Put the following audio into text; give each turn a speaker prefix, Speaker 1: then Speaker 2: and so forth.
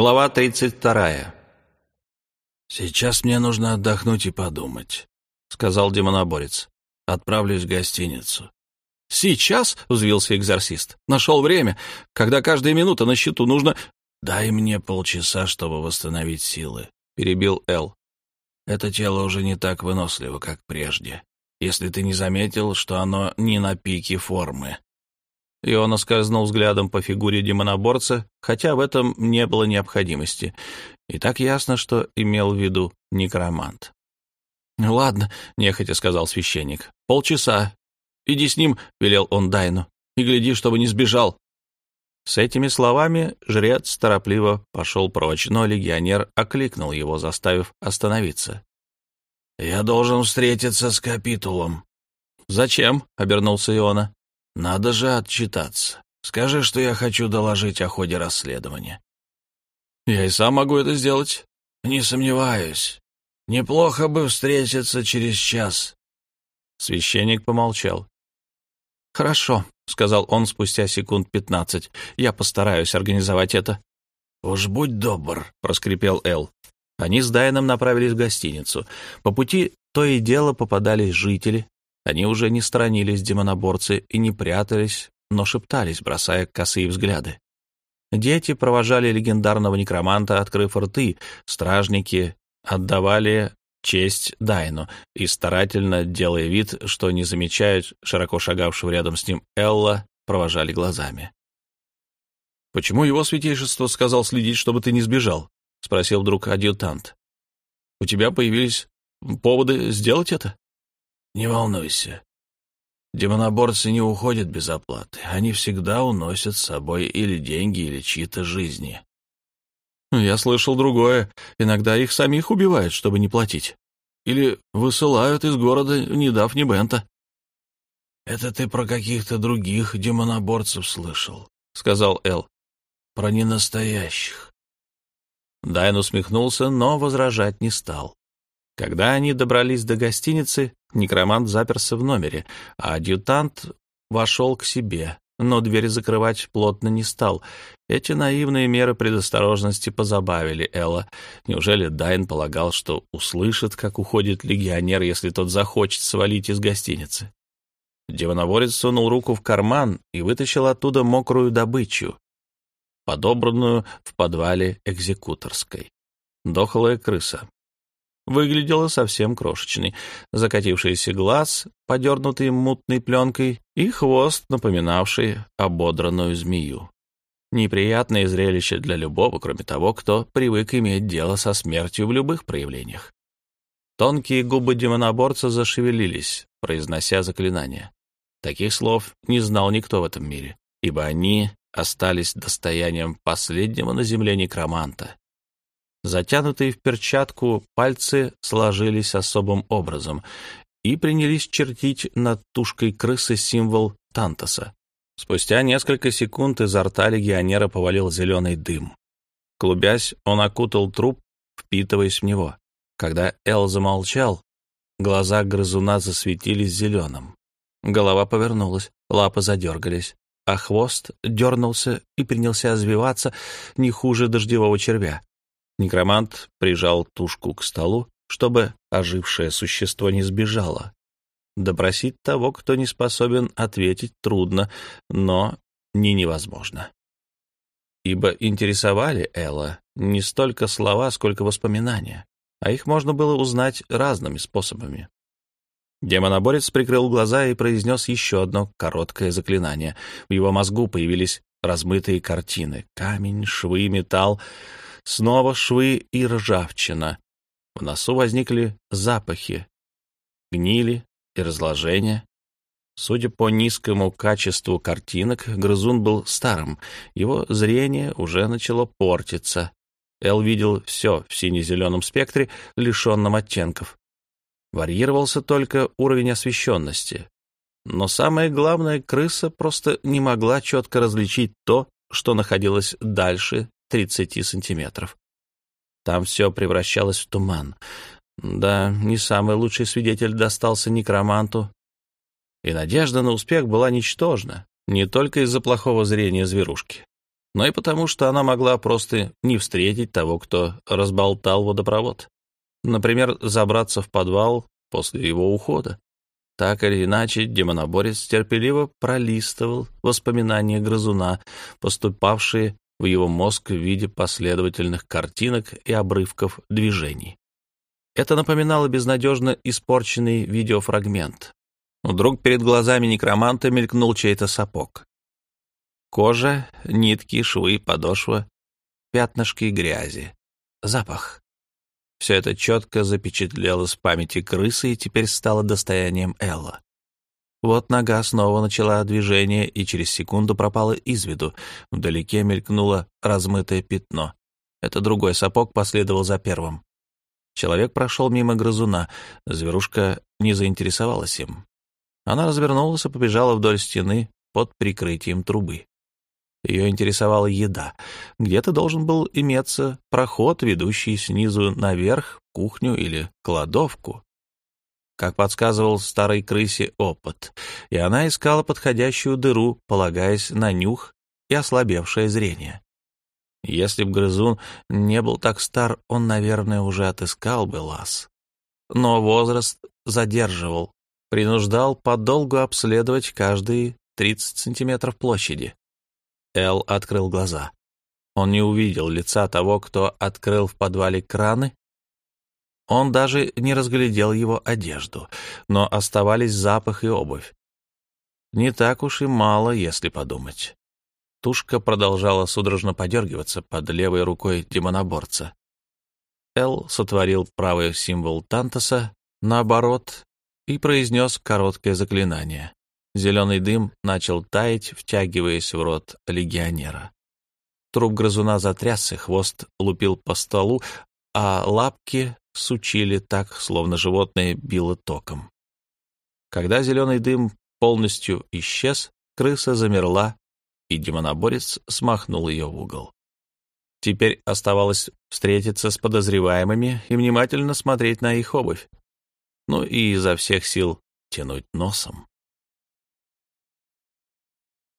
Speaker 1: Глава 32.
Speaker 2: «Сейчас мне нужно отдохнуть и подумать», — сказал демоноборец. «Отправлюсь в гостиницу».
Speaker 1: «Сейчас?» — взвился экзорцист. «Нашел время, когда каждая минута на счету. Нужно...»
Speaker 2: «Дай мне полчаса, чтобы восстановить силы», —
Speaker 1: перебил Эл.
Speaker 2: «Это тело уже не так выносливо, как прежде, если ты не заметил, что оно не на пике формы».
Speaker 1: И он оскользнул взглядом по фигуре демоноборца, хотя в этом не было необходимости. И так ясно, что имел в виду некромант. «Ну ладно», — нехотя сказал священник, — «полчаса. Иди с ним», — велел он Дайну, — «и гляди, чтобы не сбежал». С этими словами жрец торопливо пошел прочь, но легионер окликнул его, заставив остановиться.
Speaker 2: «Я должен встретиться с капитулом».
Speaker 1: «Зачем?» — обернулся Иона.
Speaker 2: Надо же отчитаться. Скажи, что я хочу доложить о ходе расследования.
Speaker 1: Я и сам могу это сделать.
Speaker 2: Не сомневаюсь. Неплохо бы встретиться через час.
Speaker 1: Священник помолчал. «Хорошо», — сказал он спустя секунд пятнадцать. «Я постараюсь организовать это».
Speaker 2: «Уж будь добр», —
Speaker 1: проскрипел Эл. Они с Дайном направились в гостиницу. По пути то и дело попадались жители, они уже не сторонились демоноборцы и не прятались, но шептались, бросая косые взгляды. Дети провожали легендарного некроманта, открыв рты, стражники отдавали честь Дайну и, старательно делая вид, что не замечают широко шагавшего рядом с ним Элла, провожали глазами. «Почему его святейшество сказал следить, чтобы ты не сбежал?» — спросил вдруг адъютант. «У тебя появились поводы сделать это?»
Speaker 2: Не волнуйся. Демоноборцы не уходят без оплаты. Они всегда уносят с собой или деньги, или чьи-то жизни.
Speaker 1: Я слышал другое. Иногда их самих убивают, чтобы не платить. Или высылают из города, не дав ни бента.
Speaker 2: «Это ты про каких-то других демоноборцев слышал», — сказал
Speaker 1: Эл.
Speaker 2: «Про ненастоящих».
Speaker 1: Дайн усмехнулся, но возражать не стал. Когда они добрались до гостиницы, некромант заперся в номере, а адъютант вошел к себе, но дверь закрывать плотно не стал. Эти наивные меры предосторожности позабавили Элла. Неужели Дайн полагал, что услышит, как уходит легионер, если тот захочет свалить из гостиницы? Демоноворец сунул руку в карман и вытащил оттуда мокрую добычу, подобранную в подвале экзекуторской. Дохлая крыса, выглядела совсем крошечной. Закатившийся глаз, подернутый мутной пленкой, и хвост, напоминавший ободранную змею. Неприятное зрелище для любого, кроме того, кто привык иметь дело со смертью в любых проявлениях. Тонкие губы демоноборца зашевелились, произнося заклинание. Таких слов не знал никто в этом мире, ибо они остались достоянием последнего на земле некроманта, Затянутые в перчатку пальцы сложились особым образом и принялись чертить над тушкой крысы символ Тантоса. Спустя несколько секунд изо рта легионера повалил зеленый дым. Клубясь, он окутал труп, впитываясь в него. Когда Эл замолчал, глаза грызуна засветились зеленым. Голова повернулась, лапы задергались, а хвост дернулся и принялся извиваться не хуже дождевого червя. Некромант прижал тушку к столу, чтобы ожившее существо не сбежало. Допросить того, кто не способен ответить, трудно, но не невозможно. Ибо интересовали Элла не столько слова, сколько воспоминания, а их можно было узнать разными способами. Демоноборец прикрыл глаза и произнес еще одно короткое заклинание. В его мозгу появились размытые картины — камень, швы, металл, Снова швы и ржавчина. В носу возникли запахи, гнили и разложения. Судя по низкому качеству картинок, грызун был старым, его зрение уже начало портиться. Эл видел все в сине-зеленом спектре, лишенном оттенков. Варьировался только уровень освещенности. Но самое главное, крыса просто не могла четко различить то, что находилось дальше 30 сантиметров. Там все превращалось в туман. Да, не самый лучший свидетель достался некроманту. И надежда на успех была ничтожна, не только из-за плохого зрения зверушки. но и потому, что она могла просто не встретить того, кто разболтал водопровод. Например, забраться в подвал после его ухода. Так или иначе, демоноборец терпеливо пролистывал воспоминания грызуна, поступавшие в его мозг в виде последовательных картинок и обрывков движений. Это напоминало безнадежно испорченный видеофрагмент. Вдруг перед глазами некроманта мелькнул чей-то сапог. Кожа, нитки, швы, подошва, пятнышки грязи, запах. Все это четко запечатлелось в памяти крысы и теперь стало достоянием Элла. Вот нога снова начала движение и через секунду пропала из виду. Вдалеке мелькнуло размытое пятно. Это другой сапог последовал за первым. Человек прошел мимо грызуна. Зверушка не заинтересовалась им. Она развернулась и побежала вдоль стены под прикрытием трубы. Ее интересовала еда. Где-то должен был иметься проход, ведущий снизу наверх, кухню или кладовку. Как подсказывал старой крысе опыт, и она искала подходящую дыру, полагаясь на нюх и ослабевшее зрение. Если б грызун не был так стар, он, наверное, уже отыскал бы лаз. Но возраст задерживал, принуждал подолгу обследовать каждые 30 сантиметров площади. Эл открыл глаза. Он не увидел лица того, кто открыл в подвале краны. Он даже не разглядел его одежду, но оставались запах и обувь. Не так уж и мало, если подумать. Тушка продолжала судорожно подергиваться под левой рукой демоноборца. Эл сотворил правый символ Тантоса наоборот и произнес короткое заклинание. Зеленый дым начал таять, втягиваясь в рот легионера. Труп грызуна затрясся, хвост лупил по столу, а лапки сучили так, словно животное било током. Когда зеленый дым полностью исчез, крыса замерла, и демоноборец смахнул ее в угол. Теперь оставалось встретиться с подозреваемыми и внимательно смотреть на их обувь. Ну и изо всех сил тянуть носом.